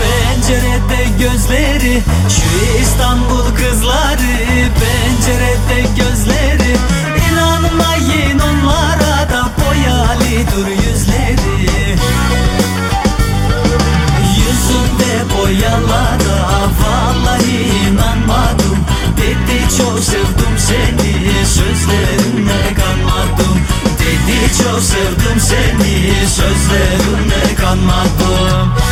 Pencerede gözleri Şu İstanbul kızları. Pencerede gözleri İnanmayın onlara da boyalıdır yüzleri. Yüzünde boyalara vallahi inanmadım. Dedi çok sevdim seni sözlerine kanmadım. Dedi çok sevdim seni sözlerine kanmadım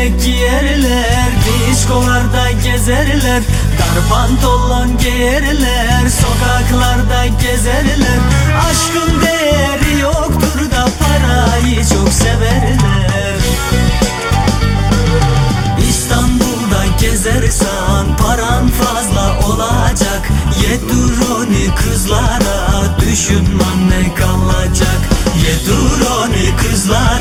Miniyetteki yerler Diskolarda gezerler Dar pantolon giyerler Sokaklarda gezerler. Aşkın değeri yoktur da Parayı çok severler. İstanbul'da gezersen paran fazla olacak. Yeduroni kızlara düşünmen ne kalacak. Yeduroni kızlara